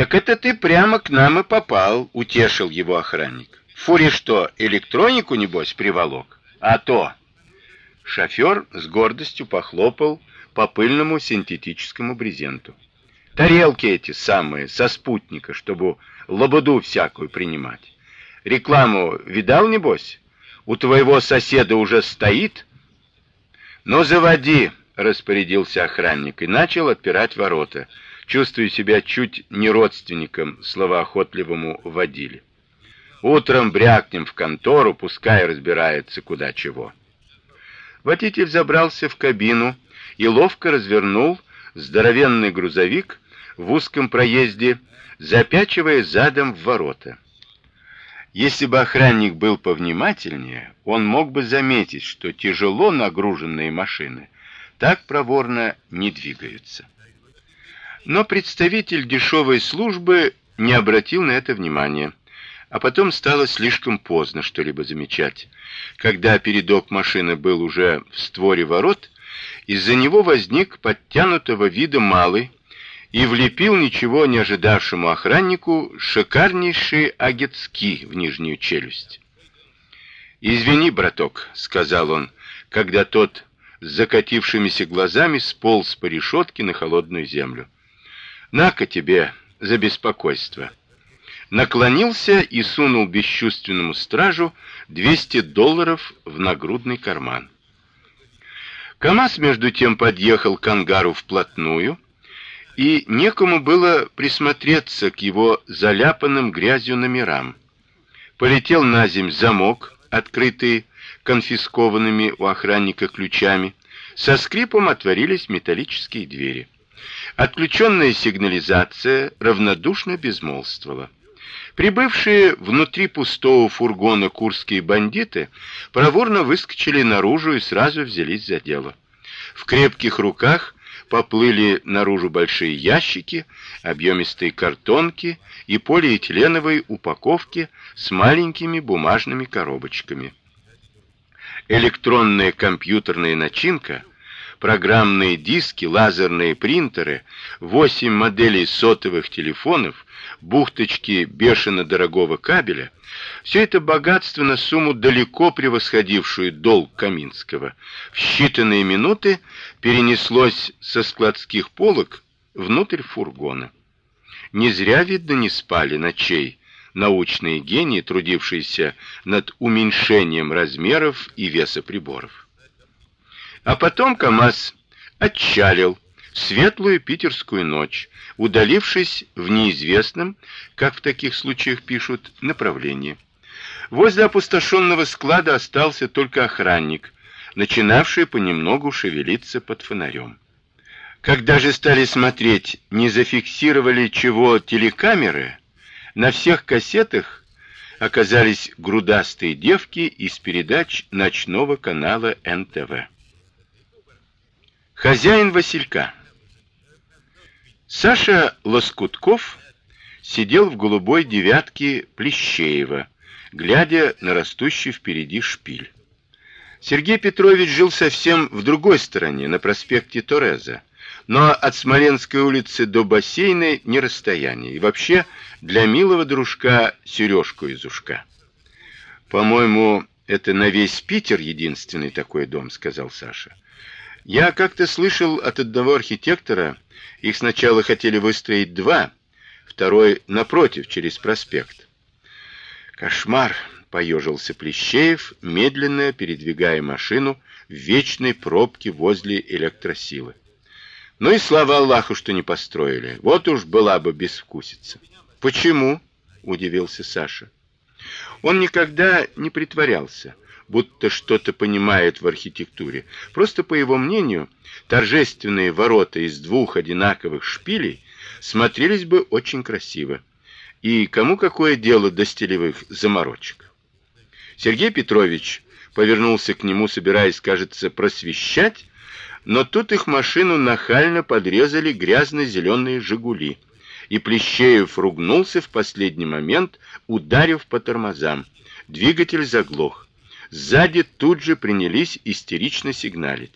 Так это ты прямо к нам и попал, утешил его охранник. Фури что, электронику небось приволок? А то. Шофер с гордостью похлопал по пыльному синтетическому брезенту. Тарелки эти самые со спутника, чтобы лободу всякую принимать. Рекламу видал небось? У твоего соседа уже стоит? Ну заводи, распорядился охранник и начал отпирать ворота, чувствуя себя чуть не родственником словоохотливому водиле. Утром брякнем в контору, пускай разбирается куда чего. Водитель забрался в кабину и ловко развернул здоровенный грузовик в узком проезде, запячивая задом в ворота. Если бы охранник был повнимательнее, он мог бы заметить, что тяжело нагруженные машины так проворно не двигаются. Но представитель дешевой службы не обратил на это внимания. А потом стало слишком поздно что-либо замечать. Когда передок машины был уже в створе ворот, из-за него возник подтянутого вида малый и влепил ничего не ожидавшему охраннику шикарнейший агетски в нижнюю челюсть. "Извини, браток", сказал он, когда тот закатившимися глазами сполз по решетке на холодную землю. "На-ка тебе за беспокойство" наклонился и сунул бесчувственному стражу 200 долларов в нагрудный карман. КамАЗ между тем подъехал к ангару вплотную, и некому было присмотреться к его заляпанным грязью номерам. Полетел на земь замок, открытый конфискованными у охранника ключами. Со скрипом отворились металлические двери. Отключенная сигнализация равнодушно безмолвствовала. Прибывшие внутри пустого фургона курские бандиты проворно выскочили наружу и сразу взялись за дело. В крепких руках поплыли наружу большие ящики, объемистые картонки и полиэтиленовые упаковки с маленькими бумажными коробочками. Электронная компьютерная начинка программные диски, лазерные принтеры, восемь моделей сотовых телефонов, бухточки бешено дорогого кабеля все это богатство на сумму далеко превосходившую долг Каминского в считанные минуты перенеслось со складских полок внутрь фургона. Не зря видно не спали ночей научные гении, трудившиеся над уменьшением размеров и веса приборов. А потом КамАЗ отчалил в светлую питерскую ночь, удалившись в неизвестном, как в таких случаях пишут, направлении. Возле опустошенного склада остался только охранник, начинавший понемногу шевелиться под фонарем. Когда же стали смотреть, не зафиксировали чего телекамеры, на всех кассетах оказались грудастые девки из передач ночного канала НТВ. Хозяин Василька. Саша Лоскутков сидел в голубой девятке Плещеева, глядя на растущий впереди шпиль. Сергей Петрович жил совсем в другой стороне, на проспекте Тореза, но от Смоленской улицы до бассейна не расстояние, и вообще для милого дружка сережку из ушка. По-моему, это на весь Питер единственный такой дом, сказал Саша. Я как-то слышал от одного архитектора, их сначала хотели выстроить два, второй напротив, через проспект. Кошмар, поежился Плещеев, медленно передвигая машину в вечной пробке возле электросилы. Ну и слава Аллаху, что не построили. Вот уж была бы безвкусица. Почему? удивился Саша. Он никогда не притворялся будто что-то понимает в архитектуре. Просто по его мнению, торжественные ворота из двух одинаковых шпилей смотрелись бы очень красиво. И кому какое дело до стилевых заморочек? Сергей Петрович повернулся к нему, собираясь, кажется, просвещать, но тут их машину нахально подрезали грязно-зеленые Жигули, и Плещеев ругнулся в последний момент, ударив по тормозам. Двигатель заглох. Сзади тут же принялись истерично сигналить.